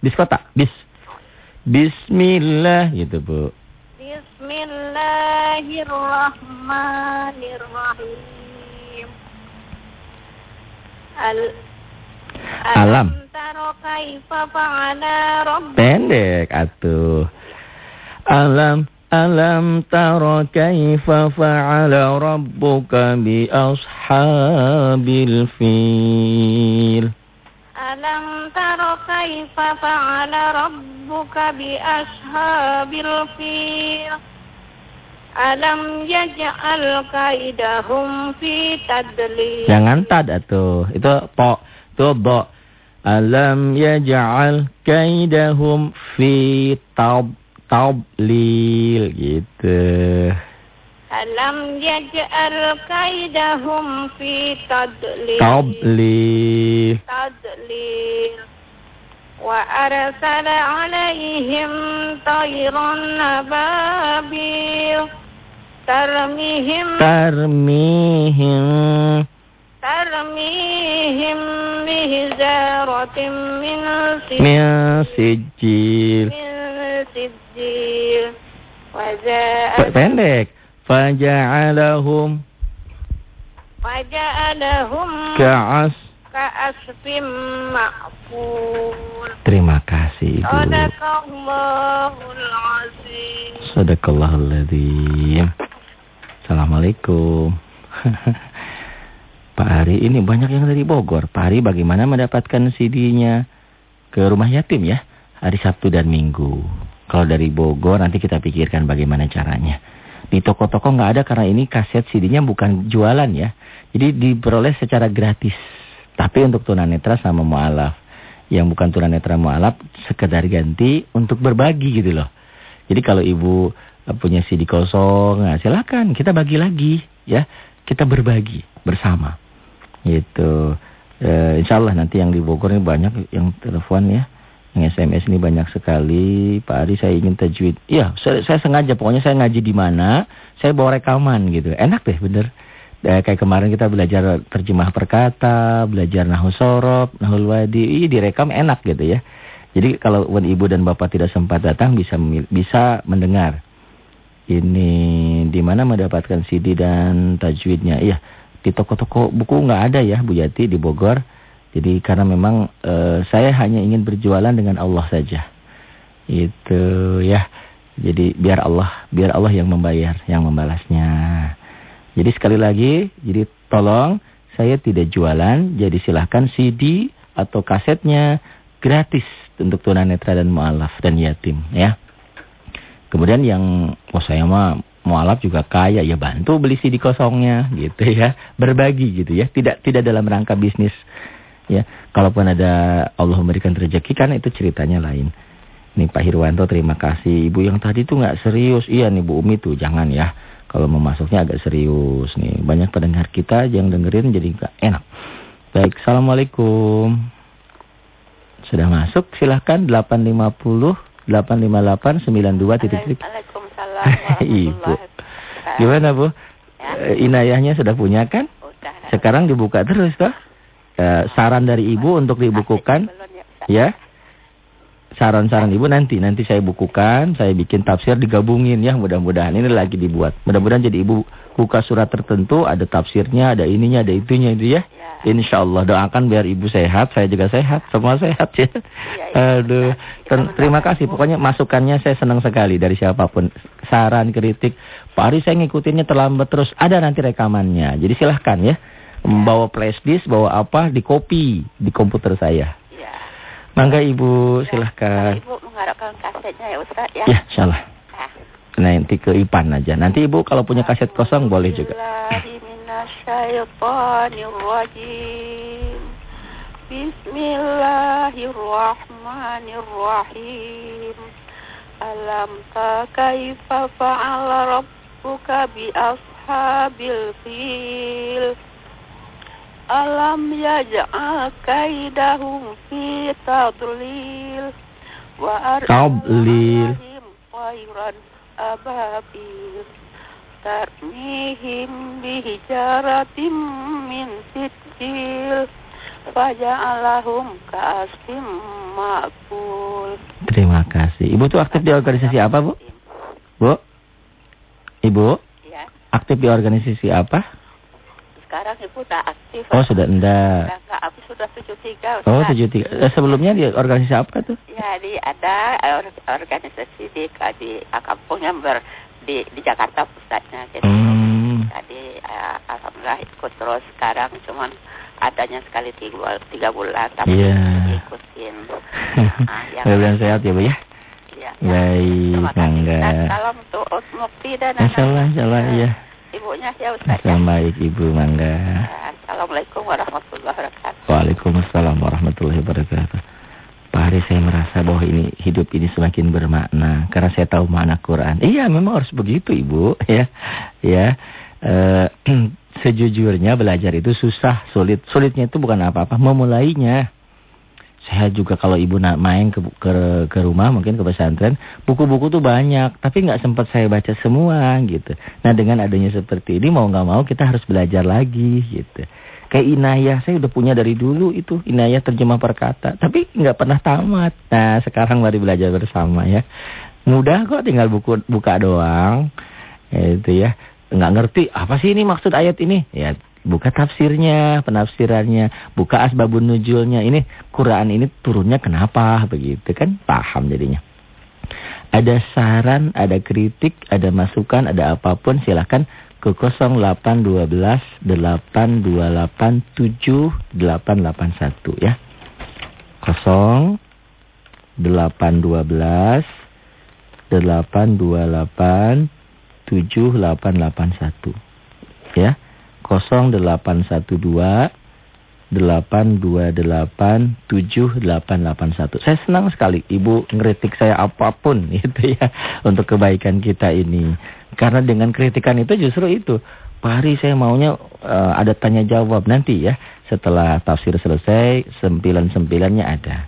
bis kota, bis. Bismillah gitu, Bu. Bismillahirrahmanirrahim. Al Alam. taro Pendek atuh. Alam alam tara kaifa fa'ala rabbuka bi ashabil fil. Taro kaifa fa'ala rabbuka bi ashabil fil Alam yaj'al kaidahum fi tadlil Jangan tad atuh. Itu po, itu bo. Alam yaj'al kaidahum fi tab tablil gitu. Alam yaj'al kaidahum fi tadlil Tablil. tadlil wa arsala alaihim tayran ababil tarmihim Tarmihim tarmihim bihizaratin min sijil min sijil. min sijil wa Pe- ja'a Pendek. Faja'alahum waja'alahum ka'as. ka'asfim ma'kul Terima kasih Ibu. Sadaqallahul azim Sadaqallahul adzim. Assalamualaikum. Pak Ari ini banyak yang dari Bogor. Pak Ari bagaimana mendapatkan CD-nya ke rumah yatim ya? Hari Sabtu dan Minggu. Kalau dari Bogor nanti kita pikirkan bagaimana caranya. Di toko-toko nggak ada karena ini kaset CD-nya bukan jualan ya. Jadi diperoleh secara gratis. Tapi untuk tunanetra sama mualaf. Yang bukan tunanetra mualaf sekedar ganti untuk berbagi gitu loh. Jadi kalau ibu eh, punya CD kosong, nah silakan kita bagi lagi ya. Kita berbagi bersama. Gitu. E, insya Allah nanti yang di Bogor ini banyak yang telepon ya. SMS ini banyak sekali. Pak Ari saya ingin tajwid. Iya, saya, saya sengaja. Pokoknya saya ngaji di mana, saya bawa rekaman gitu. Enak deh bener. Eh, kayak kemarin kita belajar terjemah perkata, belajar nahu sorob, nahul wadi. Iya direkam enak gitu ya. Jadi kalau ibu dan bapak tidak sempat datang bisa bisa mendengar. Ini di mana mendapatkan CD dan tajwidnya? Iya, di toko-toko buku nggak ada ya Bu Yati di Bogor. Jadi karena memang e, saya hanya ingin berjualan dengan Allah saja. Itu ya. Jadi biar Allah, biar Allah yang membayar, yang membalasnya. Jadi sekali lagi, jadi tolong saya tidak jualan, jadi silahkan CD atau kasetnya gratis untuk tunanetra dan mualaf dan yatim ya. Kemudian yang oh saya mah mualaf juga kaya ya bantu beli CD kosongnya gitu ya. Berbagi gitu ya. Tidak tidak dalam rangka bisnis ya. Kalaupun ada Allah memberikan rezeki kan itu ceritanya lain. Nih Pak Hirwanto terima kasih. Ibu yang tadi tuh nggak serius. Iya nih Bu Umi tuh jangan ya. Kalau mau masuknya agak serius nih. Banyak pendengar kita yang dengerin jadi nggak enak. Baik, Assalamualaikum. Sudah masuk silahkan 850 858 92 titik titik. Ibu. Gimana Bu? Ya. Inayahnya sudah punya kan? Sekarang dibuka terus toh? E, saran dari Ibu untuk dibukukan? Ya. Saran-saran Ibu nanti. Nanti saya bukukan. Saya bikin tafsir digabungin ya. Mudah-mudahan ini lagi dibuat. Mudah-mudahan jadi Ibu buka surat tertentu. Ada tafsirnya, ada ininya, ada itunya itu ya. Ya. Insya Allah doakan biar ibu sehat, saya juga sehat, semua sehat ya. Iya, Aduh. Ter terima kasih. Pokoknya masukannya saya senang sekali dari siapa pun. Saran, kritik. Pak Ari saya ngikutinnya terlambat terus. Ada nanti rekamannya. Jadi silahkan ya. Bawa flash disk, bawa apa, di copy di komputer saya. Iya. Mangga ibu, Ya, silahkan. Ibu mengharapkan kasetnya ya Ustaz ya. Ya, insyaallah. Nah. Nanti ke Ipan aja. Nanti ibu kalau punya kaset kosong boleh juga. Bismillahirrahmanirrahim. Bismillahirrahmanirrahim. Alam ta kaifa fa'ala rabbuka bi ashabil fil. Alam yaj'al kaidahum fi tadlil wa Tadlil. khairan ababil tarmihim bihijaratim min sijil faja'alahum ka'asfim ma'kul Terima kasih. Ibu tuh aktif di organisasi apa, Bu? Bu? Ibu? Ya. Aktif di organisasi apa? Sekarang Ibu tak aktif. Oh, sudah enggak. Sudah enggak habis sudah 73 Ustaz. Oh, tujuh tiga. Eh, sebelumnya di organisasi apa tuh? Ya, di ada or- organisasi di di kampungnya ber di di Jakarta pusatnya jadi Hmm. tadi eh, alhamdulillah ikut terus sekarang cuman adanya sekali tiga, tiga bulan tapi Iya. ikutin Ah, yang sehat ya, Bu ya. ya, Baik, Terima kasih Mangga. Salam untuk Mukti dan Insya Allah, insya Allah, anak-anak. ya. Ibunya ya Ustaz ya. Assalamualaikum Ibu Mangga. Assalamualaikum warahmatullahi wabarakatuh Waalaikumsalam warahmatullahi wabarakatuh. Pak Hari saya merasa bahwa ini hidup ini semakin bermakna karena saya tahu makna Quran. Iya, memang harus begitu, Ibu, ya. Ya. Eh, sejujurnya belajar itu susah, sulit. Sulitnya itu bukan apa-apa, memulainya. Saya juga kalau ibu nak main ke, ke ke rumah mungkin ke pesantren, buku-buku tuh banyak, tapi nggak sempat saya baca semua gitu. Nah dengan adanya seperti ini mau nggak mau kita harus belajar lagi gitu. Kayak inayah saya udah punya dari dulu itu inayah terjemah perkata, tapi nggak pernah tamat. Nah sekarang mari belajar bersama ya. Mudah kok tinggal buku buka doang, itu ya. Nggak ngerti apa sih ini maksud ayat ini? Ya buka tafsirnya, penafsirannya, buka asbabun nuzulnya. Ini Quran ini turunnya kenapa begitu kan? Paham jadinya. Ada saran, ada kritik, ada masukan, ada apa pun silahkan ke 0812 828 7881 ya. 0 812 828 7881. Ya. 0812 8287881. Saya senang sekali Ibu ngeritik saya apa pun itu ya untuk kebaikan kita ini. Karena dengan kritikan itu justru itu. Pak Hari saya maunya uh, ada tanya jawab nanti ya. Setelah tafsir selesai, sempilan-sempilannya ada.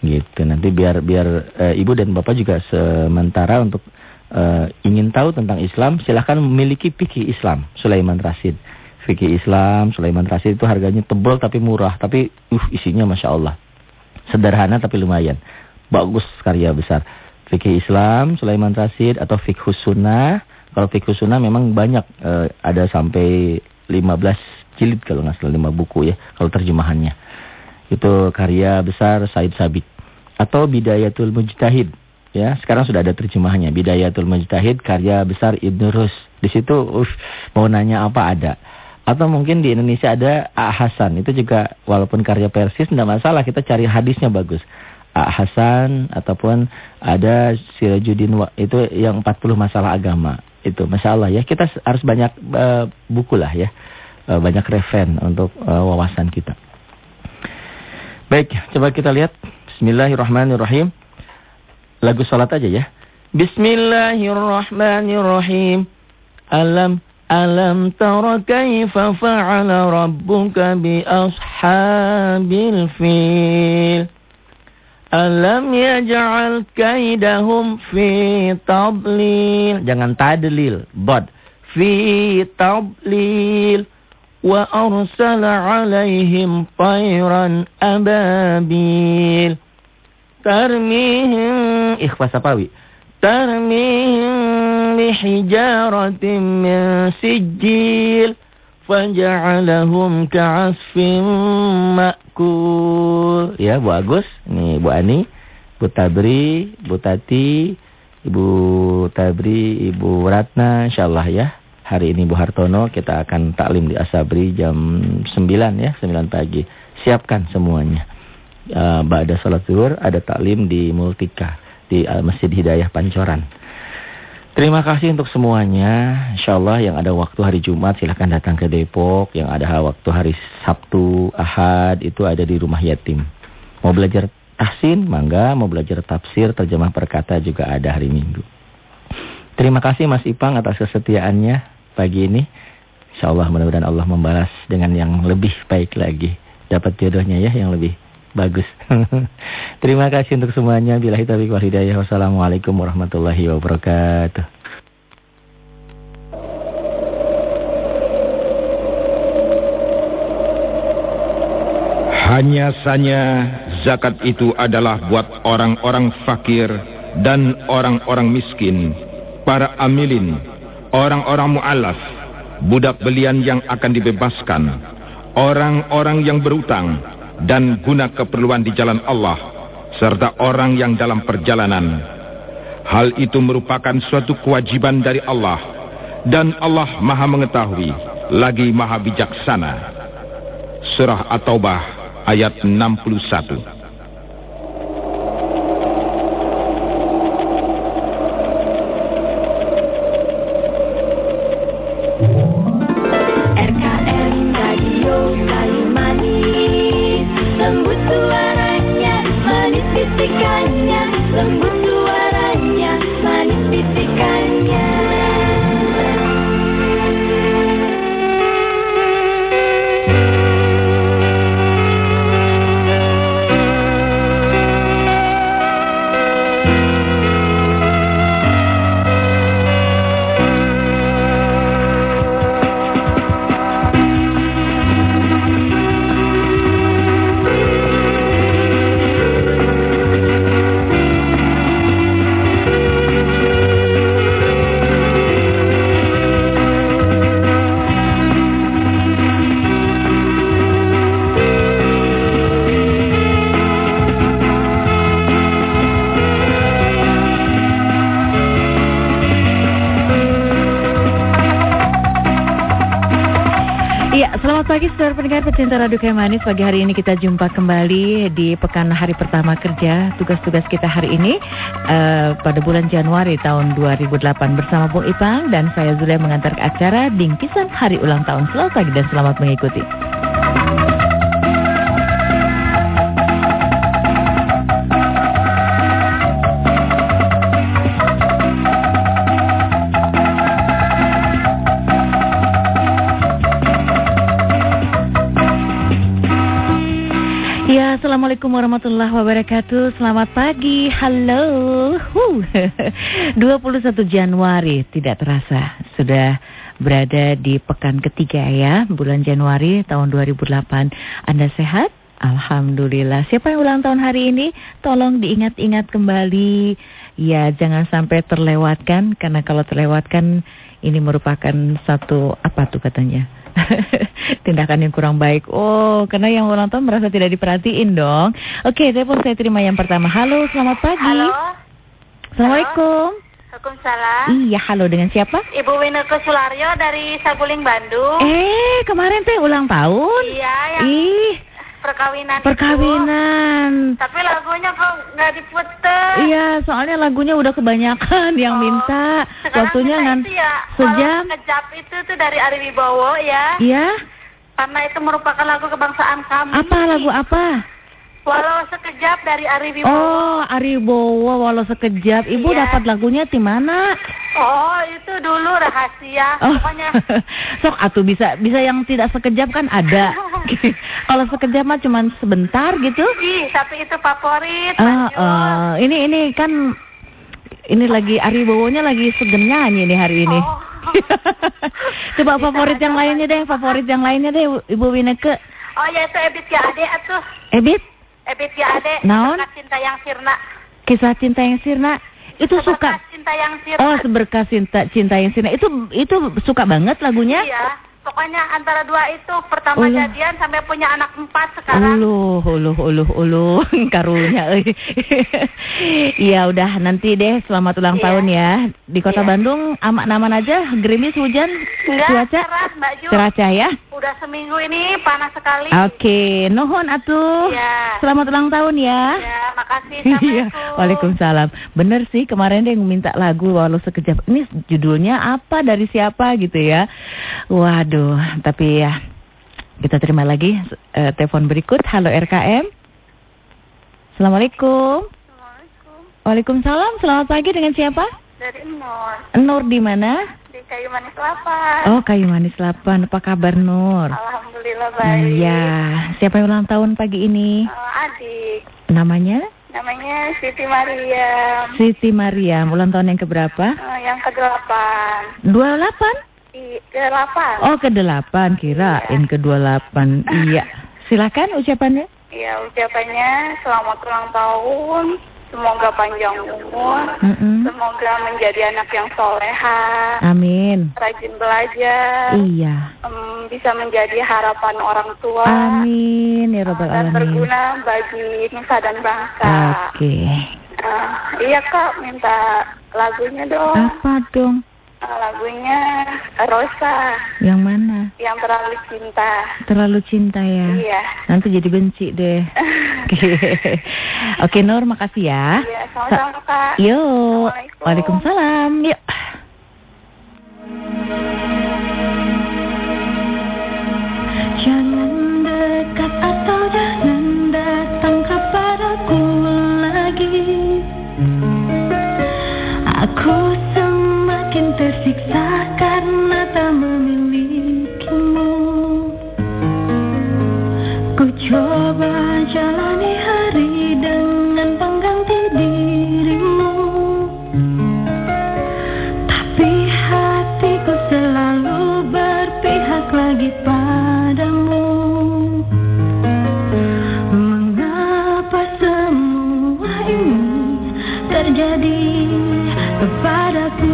Gitu. Nanti biar biar uh, Ibu dan Bapak juga sementara untuk uh, ingin tahu tentang Islam, silahkan memiliki pikir Islam. Sulaiman Rasid fikih Islam, Sulaiman Rasid itu harganya tebal tapi murah. Tapi uh, isinya Masya Allah. Sederhana tapi lumayan. Bagus karya besar. Fikih Islam, Sulaiman Rasid atau fikih sunnah. Kalau fikih sunnah memang banyak. Uh, ada sampai 15 jilid kalau nggak salah 5 buku ya. Kalau terjemahannya. Itu karya besar Said Sabit. Atau Bidayatul Mujtahid. Ya, sekarang sudah ada terjemahannya. Bidayatul Mujtahid karya besar Ibn Rus. Di situ uh, mau nanya apa ada. Atau mungkin di Indonesia ada A. Hasan. Itu juga walaupun karya Persis tidak masalah. Kita cari hadisnya bagus. A. Hasan ataupun ada Sirajuddin itu yang 40 masalah agama. Itu masalah ya. Kita harus banyak uh, buku lah ya. Uh, banyak referen untuk uh, wawasan kita. Baik, coba kita lihat. Bismillahirrahmanirrahim. Lagu salat aja ya. Bismillahirrahmanirrahim. Alam ألم تر كيف فعل ربك بأصحاب الفيل Alam yaj'al kaidahum fi tadlil. Jangan tadlil, but fi tadlil. Wa arsala alaihim tayran ababil. Tarmihim. Ikhfa sapawi. Tarmihim bihijaratin min sijil faja'alahum ka'asfin ma'kul. Ya, Bu Agus, ini Bu Ani, Bu Tabri, Bu Tati, Ibu Tabri, Ibu Ratna, insyaallah ya. Hari ini Bu Hartono kita akan taklim di Asabri jam 9 ya, 9 pagi. Siapkan semuanya. Uh, Ba'da salat zuhur ada taklim di Multika di Al Masjid Hidayah Pancoran. Terima kasih untuk semuanya. Insya Allah yang ada waktu hari Jumat silahkan datang ke Depok. Yang ada waktu hari Sabtu, Ahad itu ada di rumah yatim. Mau belajar tahsin, mangga. Mau belajar tafsir, terjemah perkata juga ada hari Minggu. Terima kasih Mas Ipang atas kesetiaannya pagi ini. Insya Allah mudah-mudahan Allah membalas dengan yang lebih baik lagi. Dapat jodohnya ya yang lebih Bagus. Terima kasih untuk semuanya. Bila taufiq wal hidayah. Wassalamualaikum warahmatullahi wabarakatuh. Hanya saja zakat itu adalah buat orang-orang fakir dan orang-orang miskin, para amilin, orang-orang mu'alaf, budak belian yang akan dibebaskan, orang-orang yang berutang, dan guna keperluan di jalan Allah serta orang yang dalam perjalanan. Hal itu merupakan suatu kewajiban dari Allah dan Allah Maha mengetahui lagi Maha bijaksana. Surah At-Taubah ayat 61. Pendengar pecinta Radio Manis Pagi hari ini kita jumpa kembali di pekan hari pertama kerja Tugas-tugas kita hari ini uh, pada bulan Januari tahun 2008 Bersama Bung Ipang dan saya Zulia mengantar ke acara Bingkisan Hari Ulang Tahun. Pagi dan selamat mengikuti Assalamualaikum warahmatullahi wabarakatuh Selamat pagi, halo huh. 21 Januari, tidak terasa Sudah berada di pekan ketiga ya Bulan Januari tahun 2008 Anda sehat? Alhamdulillah Siapa yang ulang tahun hari ini? Tolong diingat-ingat kembali Ya jangan sampai terlewatkan Karena kalau terlewatkan Ini merupakan satu Apa tuh katanya? tindakan yang kurang baik. Oh, karena yang ulang tahun merasa tidak diperhatiin dong. Oke, telepon saya terima yang pertama. Halo, selamat pagi. Halo. Assalamualaikum. Waalaikumsalam. Iya, halo dengan siapa? Ibu Wineke Sulario dari Saguling, Bandung. Eh, kemarin teh ulang tahun. Iya, yang Ih, perkawinan. perkawinan. Itu. Tapi lagunya kok nggak diputer. Iya, soalnya lagunya udah kebanyakan yang Oh, minta. Sekarang Waktunya kan ya, sejam. Sekejap itu tuh dari Ari Wibowo ya. Iya. Karena itu merupakan lagu kebangsaan kami. Apa lagu apa? Walau sekejap dari Ari Wibowo. Oh, Aribowo walau sekejap. Ibu Iya. dapat lagunya di mana? Oh, itu dulu rahasia. Oh, Pokoknya sok atuh bisa bisa yang tidak sekejap kan ada. Kalau sekejap mah cuma sebentar gitu. Ih, tapi itu favorit. Manjur. ah, ini ini kan ini lagi Ari Bowonya lagi segen nyanyi nih hari ini. Oh. Coba favorit yang lainnya deh, favorit yang lainnya deh Ibu Wineke. Oh ya itu Ebit ya Ade atuh. Ebit, Ebit ya Ade. Naon? Seberkas cinta yang sirna. kisah cinta yang sirna. Itu suka cinta yang sirna. Oh, seberkas cinta cinta yang sirna. Itu itu suka banget lagunya. Iya. Pokoknya antara dua itu pertama Uluh. jadian sampai punya anak empat sekarang. Uluh, uluh, uluh, uluh, karunya. Iya udah nanti deh selamat ulang Iya. tahun ya. Di kota Iya. Bandung aman-aman aja, gerimis hujan, Enggak, cuaca cerah Mbak Ju. cerah cahaya. Udah seminggu ini panas sekali. Oke, nuhun atuh. Iya. Selamat ulang tahun ya. Ya, makasih. Iya. Waalaikumsalam. Bener sih kemarin dia minta lagu walau sekejap. Ini judulnya apa dari siapa gitu ya. Waduh, tapi ya kita terima lagi eh, telepon berikut. Halo RKM. Assalamualaikum. Assalamualaikum. Waalaikumsalam. Selamat pagi dengan siapa? Dari Nur. Nur di mana? Di Kayu Manis 8. Oh, Kayu Manis 8. Apa kabar Nur? Alhamdulillah baik. Iya. Siapa yang ulang tahun pagi ini? Eh, adik. Namanya? Namanya Siti Mariam. Siti Mariam. Ulang tahun yang keberapa? Eh, yang ke-8. 28? I, ke-8. Oh ke delapan kirain ke dua delapan iya silakan ucapannya Iya, ucapannya selamat ulang tahun. Semoga panjang umur. Mm-mm. Semoga menjadi anak yang soleha. amin Rajin belajar. iya em, bisa menjadi harapan orang tua. amin ya robbal Dan alamin berguna bagi nusa dan bangsa. oke Eh, iya kak, minta lagunya dong. apa dong lagunya Rosa yang mana yang terlalu cinta. terlalu cinta ya Iya. nanti jadi benci deh oke oke Nur makasih ya Iya, sama-sama kak. Yuk. Waalaikumsalam. Yuk. Jangan dekat atau terjadi kepadaku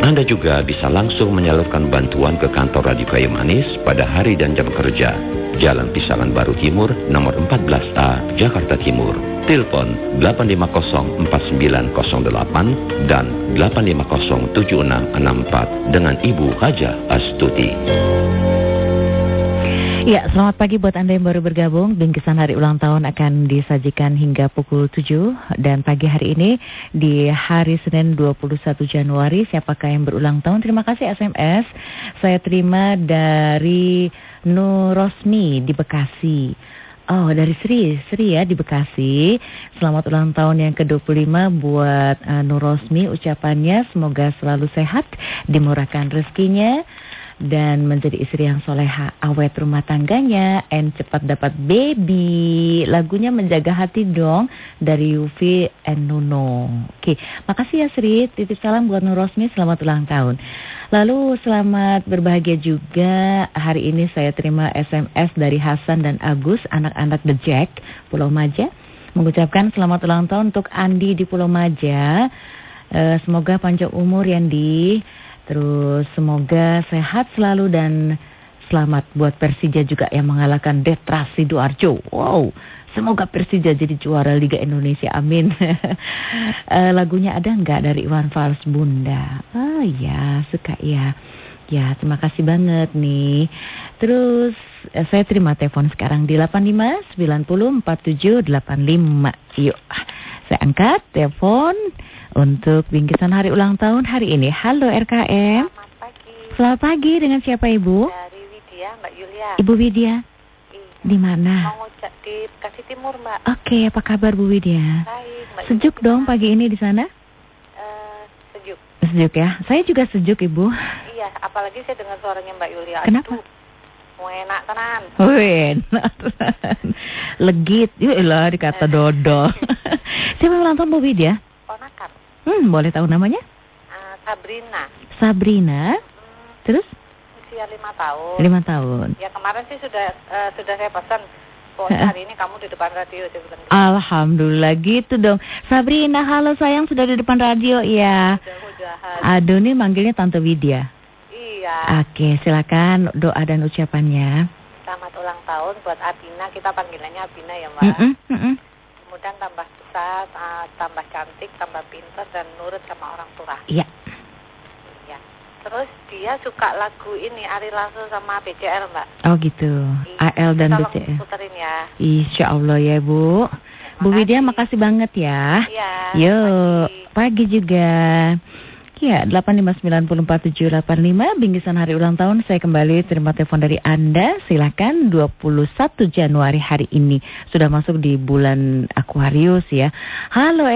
Anda juga bisa langsung menyalurkan bantuan ke kantor Radio Kayu Manis pada hari dan jam kerja. Jalan Pisangan Baru Timur, nomor 14A, Jakarta Timur. Telepon 8504908 dan 8507664 dengan Ibu Haja Astuti. Ya, selamat pagi buat Anda yang baru bergabung. Bingkisan hari ulang tahun akan disajikan hingga pukul 7 dan pagi hari ini di hari Senin 21 Januari siapakah yang berulang tahun? Terima kasih SMS. Saya terima dari Nur Rosmi di Bekasi. Oh, dari Sri, Sri ya di Bekasi. Selamat ulang tahun yang ke-25 buat uh, Nur Rosmi. Ucapannya semoga selalu sehat, dimurahkan rezekinya dan menjadi istri yang soleha, awet rumah tangganya, and cepat dapat baby. Lagunya menjaga hati dong dari Yufi and Nuno. Oke, makasih ya Sri. Titip salam buat Nur Rosmi, selamat ulang tahun. Lalu selamat berbahagia juga. Hari ini saya terima SMS dari Hasan dan Agus, anak-anak The Jack, Pulau Maja. Mengucapkan selamat ulang tahun untuk Andi di Pulau Maja. Eh, semoga panjang umur Yandi. Terus semoga sehat selalu dan selamat buat Persija juga yang mengalahkan Detra Sidoarjo. Wow, semoga Persija jadi juara Liga Indonesia. Amin. Eh, lagunya ada nggak dari Iwan Fals Bunda? Oh ya, suka ya. Ya, terima kasih banget nih. Terus eh, saya terima telepon sekarang di 85 90 47 85. Yuk, saya angkat telepon untuk bingkisan hari ulang tahun hari ini. Halo RKM. Selamat pagi. Selamat pagi dengan siapa Ibu? Dari Widya, Mbak Yulia. Ibu Widya. Iya. Di mana? Mau di Bekasi Timur, Mbak. Oke, apa kabar Bu Widya? Baik, Mbak. Sejuk Yulia. dong pagi ini di sana? Eh, sejuk. Sejuk ya. Saya juga sejuk Ibu. Iya, apalagi saya dengar suaranya Mbak Yulia. Kenapa? Aduh, mau enak tenan. Wih, enak. Legit. Yuk lah dikata dodol. Siapa ulang tahun Bu Widya? Hmm, boleh tahu namanya? Eh, Sabrina. Sabrina. Terus? Usia lima tahun. Lima tahun. Ya kemarin sih sudah eh, sudah saya pesan. Pokoknya hari ini kamu di depan radio saya bilang gitu. Alhamdulillah gitu dong. Sabrina, halo sayang sudah di depan radio ya. Aduh nih manggilnya Tante Widya. Iya. Oke, silakan doa dan ucapannya. Selamat ulang tahun buat Abina. Kita panggilannya Abina ya Mbak. Mm-mm, mm-mm. Kemudian tambah besar, eh, tambah cantik, tambah pintar dan nurut sama orang tua. Iya. Ya. Terus dia suka lagu ini Ari Lasso sama BCL Mbak. Oh gitu. AL dan Tolong BCL. puterin ya. Insya Allah ya Bu. Bu Widya makasih banget ya. Iya. Yuk, pagi juga. Ya, 8594785 bingkisan hari ulang tahun saya kembali terima telepon dari Anda. Silakan 21 Januari hari ini sudah masuk di bulan Aquarius ya. Halo